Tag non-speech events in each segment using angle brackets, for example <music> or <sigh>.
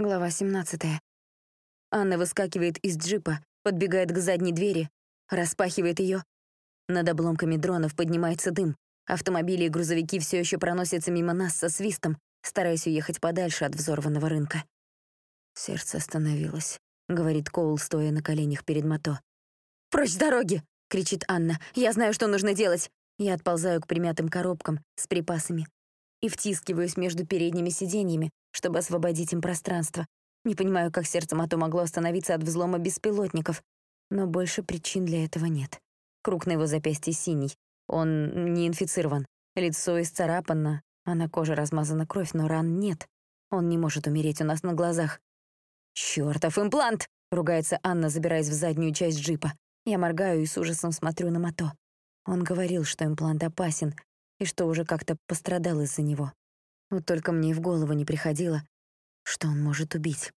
Глава 17. Анна выскакивает из джипа, подбегает к задней двери, распахивает ее. Над обломками дронов поднимается дым. Автомобили и грузовики все еще проносятся мимо нас со свистом, стараясь уехать подальше от взорванного рынка. Сердце остановилось, говорит Коул, стоя на коленях перед мото. «Прочь с дороги!» — кричит Анна. «Я знаю, что нужно делать!» Я отползаю к примятым коробкам с припасами и втискиваюсь между передними сиденьями, чтобы освободить им пространство. Не понимаю, как сердце Мато могло остановиться от взлома беспилотников, но больше причин для этого нет. Круг на его запястье синий. Он не инфицирован. Лицо исцарапано, а на коже размазана кровь, но ран нет. Он не может умереть у нас на глазах. «Чёртов имплант!» — ругается Анна, забираясь в заднюю часть джипа. Я моргаю и с ужасом смотрю на Мато. Он говорил, что имплант опасен, и что уже как-то пострадал из-за него. Вот только мне и в голову не приходило, что он может убить.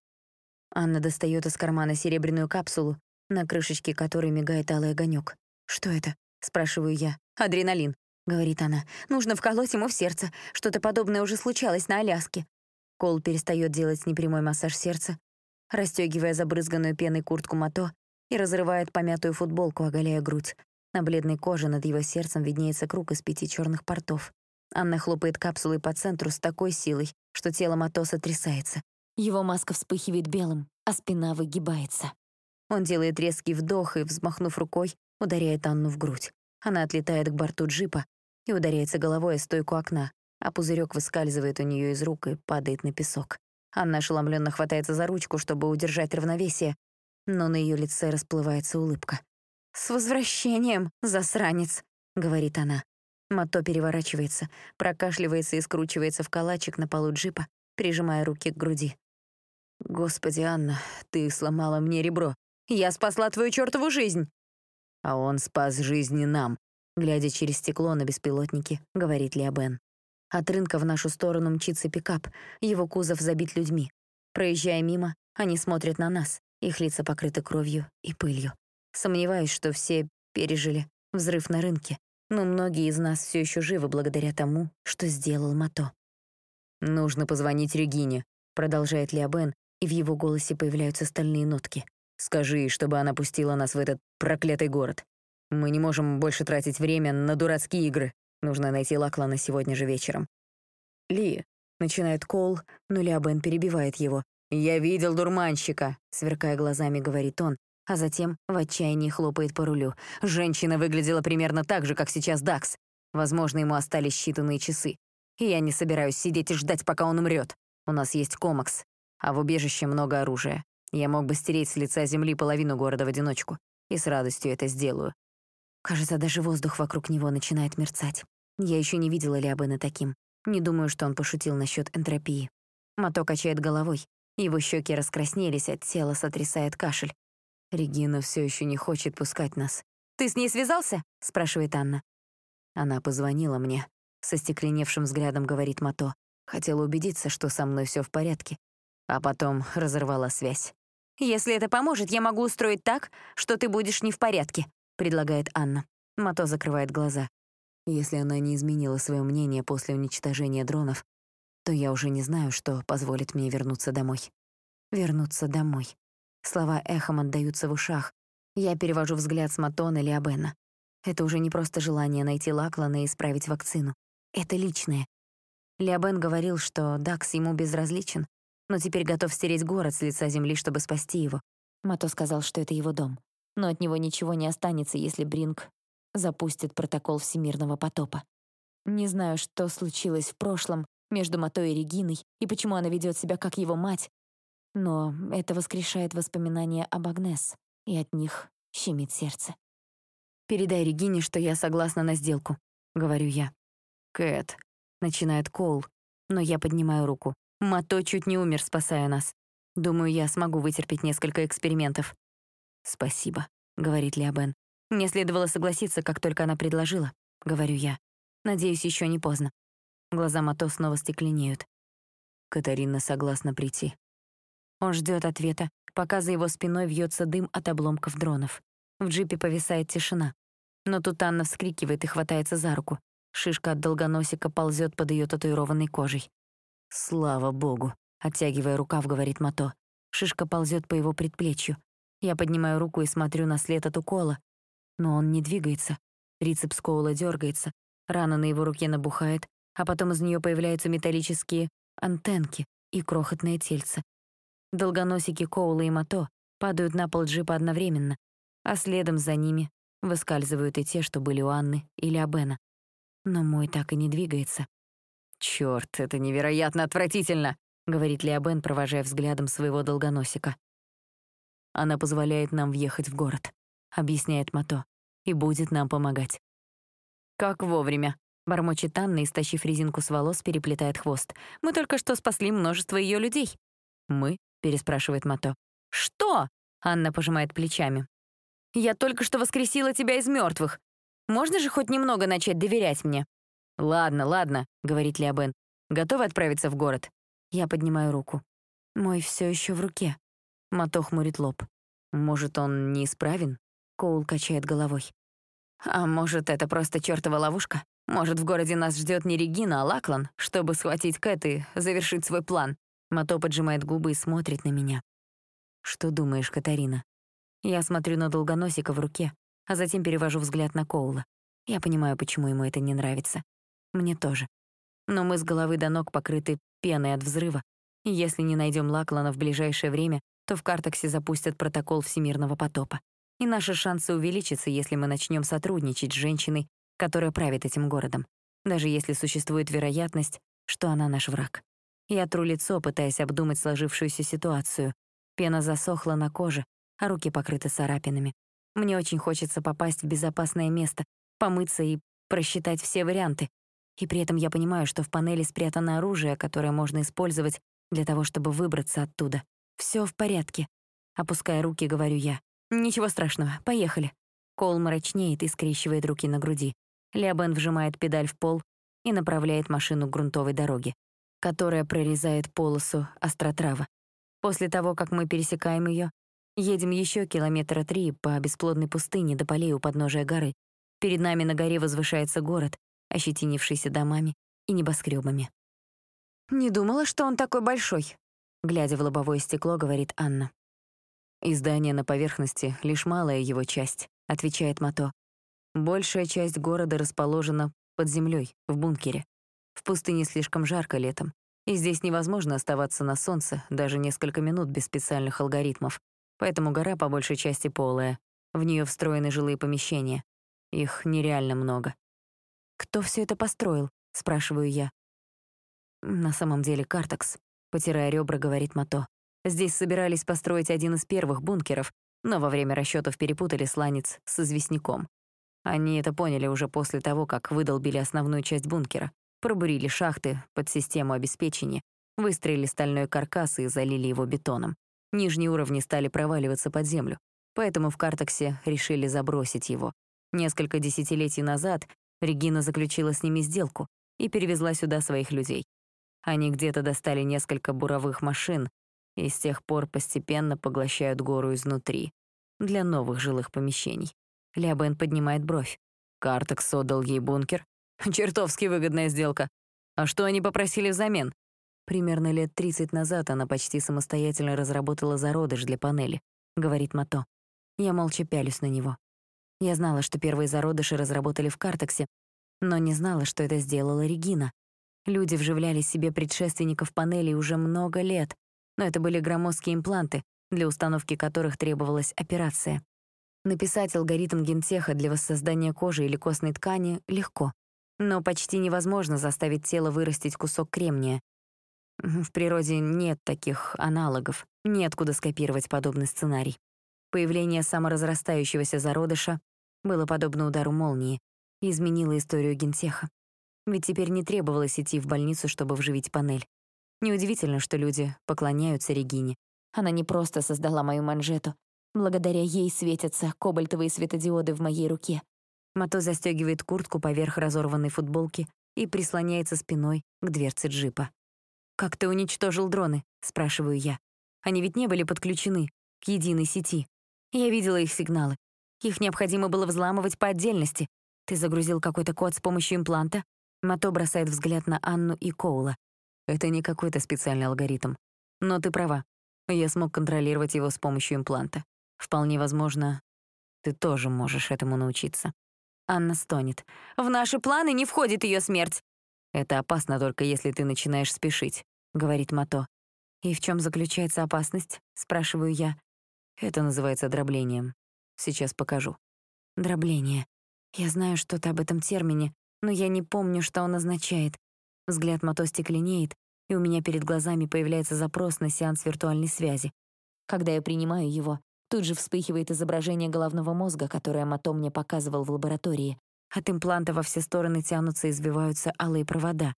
Анна достает из кармана серебряную капсулу, на крышечке которой мигает алый огонек. «Что это?» — спрашиваю я. «Адреналин», — говорит она. «Нужно вколоть ему в сердце. Что-то подобное уже случалось на Аляске». Кол перестает делать непрямой массаж сердца, расстегивая забрызганную пеной куртку Мато и разрывает помятую футболку, оголяя грудь. На бледной коже над его сердцем виднеется круг из пяти черных портов. Анна хлопает капсулой по центру с такой силой, что тело Матоса трясается. Его маска вспыхивает белым, а спина выгибается. Он делает резкий вдох и, взмахнув рукой, ударяет Анну в грудь. Она отлетает к борту джипа и ударяется головой о стойку окна, а пузырек выскальзывает у нее из рук и падает на песок. Анна ошеломленно хватается за ручку, чтобы удержать равновесие, но на ее лице расплывается улыбка. «С возвращением, засранец!» — говорит она. Мато переворачивается, прокашливается и скручивается в калачик на полу джипа, прижимая руки к груди. «Господи, Анна, ты сломала мне ребро. Я спасла твою чертову жизнь!» «А он спас жизни нам», глядя через стекло на беспилотники, говорит Леобен. От рынка в нашу сторону мчится пикап, его кузов забит людьми. Проезжая мимо, они смотрят на нас, их лица покрыты кровью и пылью. Сомневаюсь, что все пережили взрыв на рынке, но многие из нас все еще живы благодаря тому, что сделал Мато. «Нужно позвонить Регине», — продолжает Леобен, и в его голосе появляются стальные нотки. «Скажи, чтобы она пустила нас в этот проклятый город. Мы не можем больше тратить время на дурацкие игры. Нужно найти Лаклана сегодня же вечером». «Ли», — начинает Кол, но Леобен перебивает его. «Я видел дурманщика», — сверкая глазами, говорит он, а затем в отчаянии хлопает по рулю. Женщина выглядела примерно так же, как сейчас Дакс. Возможно, ему остались считанные часы. Я не собираюсь сидеть и ждать, пока он умрет. У нас есть комакс, а в убежище много оружия. Я мог бы стереть с лица земли половину города в одиночку. И с радостью это сделаю. Кажется, даже воздух вокруг него начинает мерцать. Я еще не видела Лиабена таким. Не думаю, что он пошутил насчет энтропии. Мато качает головой. Его щеки раскраснелись, от тела сотрясает кашель. Регина все еще не хочет пускать нас. «Ты с ней связался?» — спрашивает Анна. Она позвонила мне. Со стекленевшим взглядом говорит Мато. Хотела убедиться, что со мной все в порядке. А потом разорвала связь. «Если это поможет, я могу устроить так, что ты будешь не в порядке», — предлагает Анна. Мато закрывает глаза. Если она не изменила свое мнение после уничтожения дронов, то я уже не знаю, что позволит мне вернуться домой. Вернуться домой. Слова эхом отдаются в ушах. Я перевожу взгляд с Матона Лиабена. Это уже не просто желание найти Лаклана и исправить вакцину. Это личное. Лиабен говорил, что Дакс ему безразличен, но теперь готов стереть город с лица земли, чтобы спасти его. Мато сказал, что это его дом. Но от него ничего не останется, если Бринг запустит протокол всемирного потопа. Не знаю, что случилось в прошлом между Мато и Региной, и почему она ведет себя как его мать, но это воскрешает воспоминания об Агнес, и от них щемит сердце. «Передай Регине, что я согласна на сделку», — говорю я. «Кэт», — начинает Коул, но я поднимаю руку. Мато чуть не умер, спасая нас. Думаю, я смогу вытерпеть несколько экспериментов. «Спасибо», — говорит Леобен. «Мне следовало согласиться, как только она предложила», — говорю я. «Надеюсь, еще не поздно». Глаза Мато снова стекленеют. Катарина согласна прийти. Он ждет ответа, пока за его спиной вьется дым от обломков дронов. В джипе повисает тишина. Но тут Анна вскрикивает и хватается за руку. Шишка от долгоносика ползет под ее татуированной кожей. «Слава богу», оттягивая рукав, говорит Мато. Шишка ползет по его предплечью. Я поднимаю руку и смотрю на след от укола. Но он не двигается. Рицепс Коула дергается, рана на его руке набухает, а потом из нее появляются металлические антенки и крохотное тельце. Долгоносики Коула и Мато падают на пол джипа одновременно, а следом за ними выскальзывают и те, что были у Анны или Абена. Но мой так и не двигается. «Чёрт, это невероятно отвратительно!» — говорит Леобен, провожая взглядом своего долгоносика. «Она позволяет нам въехать в город», — объясняет Мато, — «и будет нам помогать». «Как вовремя», — бормочет Анна, истощив резинку с волос, переплетает хвост. «Мы только что спасли множество ее людей». «Мы?» — переспрашивает Мато. «Что?» — Анна пожимает плечами. «Я только что воскресила тебя из мертвых. Можно же хоть немного начать доверять мне?» «Ладно, ладно», — говорит Леобен. «Готовы отправиться в город?» Я поднимаю руку. Мой все еще в руке. Мато хмурит лоб. «Может, он неисправен?» Коул качает головой. «А может, это просто чертова ловушка? Может, в городе нас ждет не Регина, а Лаклан, чтобы схватить Кэт и завершить свой план?» Мато поджимает губы и смотрит на меня. «Что думаешь, Катарина?» Я смотрю на долгоносика в руке, а затем перевожу взгляд на Коула. Я понимаю, почему ему это не нравится. Мне тоже. Но мы с головы до ног покрыты пеной от взрыва, и если не найдем Лаклана в ближайшее время, то в Картексе запустят протокол всемирного потопа. И наши шансы увеличатся, если мы начнем сотрудничать с женщиной, которая правит этим городом, даже если существует вероятность, что она наш враг. Я тру лицо, пытаясь обдумать сложившуюся ситуацию. Пена засохла на коже, а руки покрыты царапинами. Мне очень хочется попасть в безопасное место, помыться и просчитать все варианты, и при этом я понимаю, что в панели спрятано оружие, которое можно использовать для того, чтобы выбраться оттуда. Все в порядке. Опуская руки, говорю я. Ничего страшного, поехали. Кол мрачнеет и скрещивает руки на груди. Леобен вжимает педаль в пол и направляет машину к грунтовой дороге, которая прорезает полосу остротрава. После того, как мы пересекаем ее, едем еще километра три по бесплодной пустыне до полей у подножия горы. Перед нами на горе возвышается город, ощетинившийся домами и небоскребами. «Не думала, что он такой большой», — глядя в лобовое стекло, говорит Анна. «Издание на поверхности — лишь малая его часть», — отвечает Мато. «Большая часть города расположена под землей, в бункере. В пустыне слишком жарко летом, и здесь невозможно оставаться на солнце даже несколько минут без специальных алгоритмов, поэтому гора по большей части полая, в нее встроены жилые помещения. Их нереально много. «Кто все это построил?» — спрашиваю я. «На самом деле Картекс», — потирая ребра, говорит Мато. «Здесь собирались построить один из первых бункеров, но во время расчетов перепутали сланец с известняком. Они это поняли уже после того, как выдолбили основную часть бункера, пробурили шахты под систему обеспечения, выстроили стальной каркас и залили его бетоном. Нижние уровни стали проваливаться под землю, поэтому в Картексе решили забросить его. Несколько десятилетий назад Регина заключила с ними сделку и перевезла сюда своих людей. Они где-то достали несколько буровых машин и с тех пор постепенно поглощают гору изнутри для новых жилых помещений. Лябен поднимает бровь. Картекс отдал ей бункер. <laughs> Чертовски выгодная сделка. А что они попросили взамен? Примерно лет 30 назад она почти самостоятельно разработала зародыш для панели, говорит Мато. Я молча пялюсь на него. Я знала, что первые зародыши разработали в Картексе, но не знала, что это сделала Регина. Люди вживляли себе предшественников панелей уже много лет, но это были громоздкие импланты, для установки которых требовалась операция. Написать алгоритм гентеха для воссоздания кожи или костной ткани легко, но почти невозможно заставить тело вырастить кусок кремния. В природе нет таких аналогов, неоткуда скопировать подобный сценарий. Появление саморазрастающегося зародыша было подобно удару молнии и изменило историю гентеха. Ведь теперь не требовалось идти в больницу, чтобы вживить панель. Неудивительно, что люди поклоняются Регине. Она не просто создала мою манжету. Благодаря ей светятся кобальтовые светодиоды в моей руке. Мато застегивает куртку поверх разорванной футболки и прислоняется спиной к дверце джипа. «Как ты уничтожил дроны?» — спрашиваю я. «Они ведь не были подключены к единой сети». Я видела их сигналы. Их необходимо было взламывать по отдельности. Ты загрузил какой-то код с помощью импланта? Мато бросает взгляд на Анну и Коула. Это не какой-то специальный алгоритм. Но ты права. Я смог контролировать его с помощью импланта. Вполне возможно, ты тоже можешь этому научиться. Анна стонет. «В наши планы не входит ее смерть!» «Это опасно только если ты начинаешь спешить», — говорит Мато. «И в чем заключается опасность?» — спрашиваю я. «Это называется дроблением. Сейчас покажу». «Дробление. Я знаю что-то об этом термине, но я не помню, что он означает. Взгляд Мато стекленеет, и у меня перед глазами появляется запрос на сеанс виртуальной связи. Когда я принимаю его, тут же вспыхивает изображение головного мозга, которое Мато мне показывал в лаборатории. От импланта во все стороны тянутся и извиваются алые провода.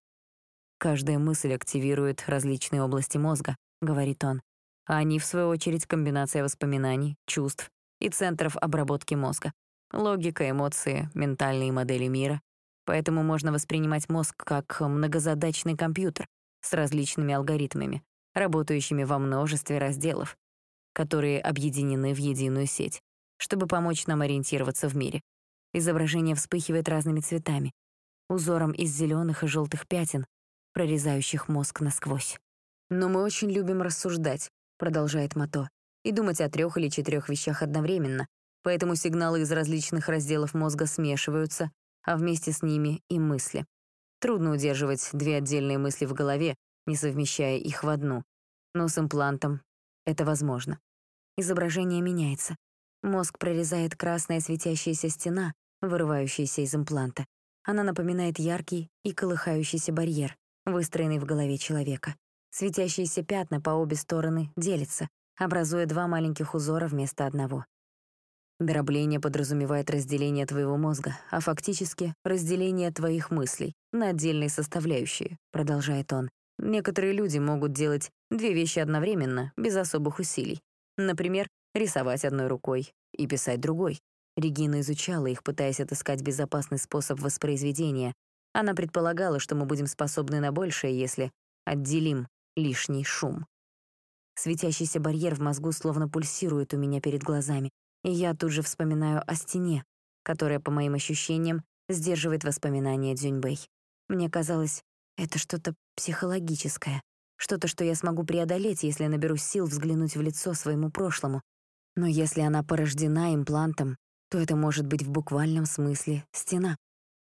«Каждая мысль активирует различные области мозга», — говорит он. А они, в свою очередь, комбинация воспоминаний, чувств и центров обработки мозга. Логика, эмоции, ментальные модели мира. Поэтому можно воспринимать мозг как многозадачный компьютер с различными алгоритмами, работающими во множестве разделов, которые объединены в единую сеть, чтобы помочь нам ориентироваться в мире. Изображение вспыхивает разными цветами, узором из зеленых и желтых пятен, прорезающих мозг насквозь. «Но мы очень любим рассуждать», — продолжает Мато, «и думать о трех или четырех вещах одновременно, поэтому сигналы из различных разделов мозга смешиваются, а вместе с ними и мысли. Трудно удерживать две отдельные мысли в голове, не совмещая их в одну. Но с имплантом это возможно. Изображение меняется. Мозг прорезает красная светящаяся стена, вырывающаяся из импланта. Она напоминает яркий и колыхающийся барьер, выстроенный в голове человека. Светящиеся пятна по обе стороны делятся, образуя два маленьких узора вместо одного. Дробление подразумевает разделение твоего мозга, а фактически разделение твоих мыслей на отдельные составляющие, продолжает он. Некоторые люди могут делать две вещи одновременно, без особых усилий. Например, рисовать одной рукой и писать другой. Регина изучала их, пытаясь отыскать безопасный способ воспроизведения. Она предполагала, что мы будем способны на большее, если отделим лишний шум. Светящийся барьер в мозгу словно пульсирует у меня перед глазами, и я тут же вспоминаю о стене, которая, по моим ощущениям, сдерживает воспоминания Дзюньбэй. Мне казалось, это что-то психологическое, что-то, что я смогу преодолеть, если наберусь сил взглянуть в лицо своему прошлому. Но если она порождена имплантом, то это может быть в буквальном смысле стена.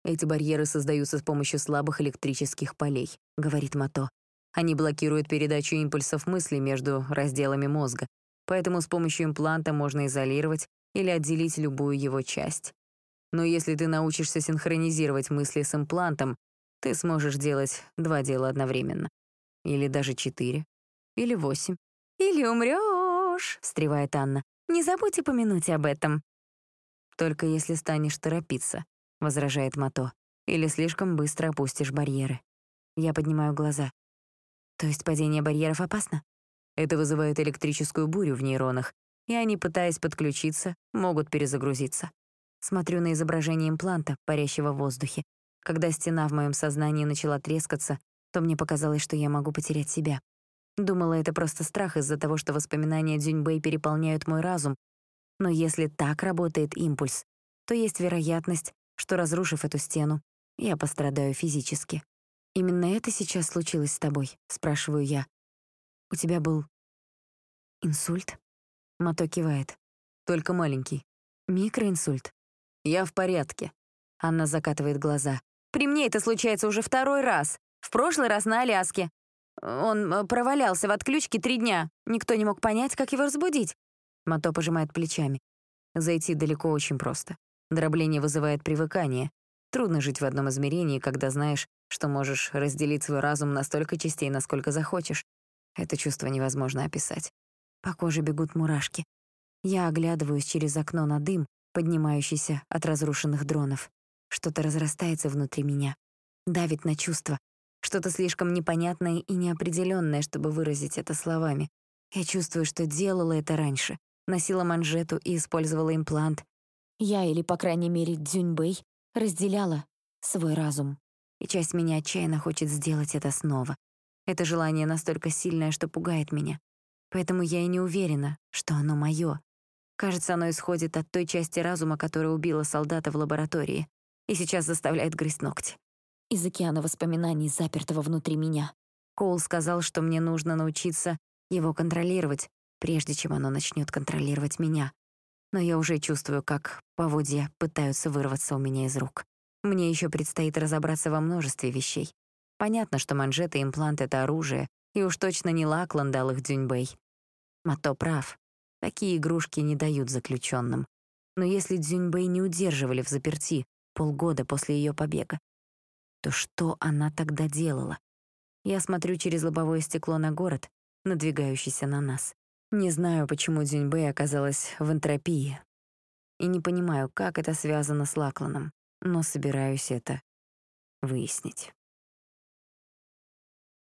Эти барьеры создаются с помощью слабых электрических полей, говорит Мато. Они блокируют передачу импульсов мысли между разделами мозга, поэтому с помощью импланта можно изолировать или отделить любую его часть. Но если ты научишься синхронизировать мысли с имплантом, ты сможешь делать два дела одновременно. Или даже четыре. Или восемь. «Или умрёшь», — встревает Анна. «Не забудь упомянуть об этом». «Только если станешь торопиться», — возражает Мато. «Или слишком быстро опустишь барьеры». Я поднимаю глаза. «То есть падение барьеров опасно?» Это вызывает электрическую бурю в нейронах, и они, пытаясь подключиться, могут перезагрузиться. Смотрю на изображение импланта, парящего в воздухе. Когда стена в моем сознании начала трескаться, то мне показалось, что я могу потерять себя. Думала, это просто страх из-за того, что воспоминания Дзюньбэй переполняют мой разум. Но если так работает импульс, то есть вероятность, что, разрушив эту стену, я пострадаю физически. «Именно это сейчас случилось с тобой?» — спрашиваю я. У тебя был инсульт? Мато кивает. Только маленький. Микроинсульт. Я в порядке. Анна закатывает глаза. При мне это случается уже второй раз. В прошлый раз на Аляске. Он э, провалялся в отключке три дня. Никто не мог понять, как его разбудить. Мато пожимает плечами. Зайти далеко очень просто. Дробление вызывает привыкание. Трудно жить в одном измерении, когда знаешь, что можешь разделить свой разум на столько частей, насколько захочешь. Это чувство невозможно описать. По коже бегут мурашки. Я оглядываюсь через окно на дым, поднимающийся от разрушенных дронов. Что-то разрастается внутри меня. Давит на чувства. Что-то слишком непонятное и неопределенное, чтобы выразить это словами. Я чувствую, что делала это раньше. Носила манжету и использовала имплант. Я, или, по крайней мере, Дзюньбэй, разделяла свой разум. И часть меня отчаянно хочет сделать это снова. Это желание настолько сильное, что пугает меня. Поэтому я и не уверена, что оно моё. Кажется, оно исходит от той части разума, которая убила солдата в лаборатории и сейчас заставляет грызть ногти. Из океана воспоминаний, запертого внутри меня. Коул сказал, что мне нужно научиться его контролировать, прежде чем оно начнет контролировать меня. Но я уже чувствую, как поводья пытаются вырваться у меня из рук. Мне еще предстоит разобраться во множестве вещей. Понятно, что манжеты и имплант — это оружие, и уж точно не Лаклан дал их Дзюньбэй. Мато прав. Такие игрушки не дают заключенным. Но если Дзюньбэй не удерживали в заперти полгода после ее побега, то что она тогда делала? Я смотрю через лобовое стекло на город, надвигающийся на нас. Не знаю, почему Дзюньбэй оказалась в энтропии. И не понимаю, как это связано с Лакланом, но собираюсь это выяснить.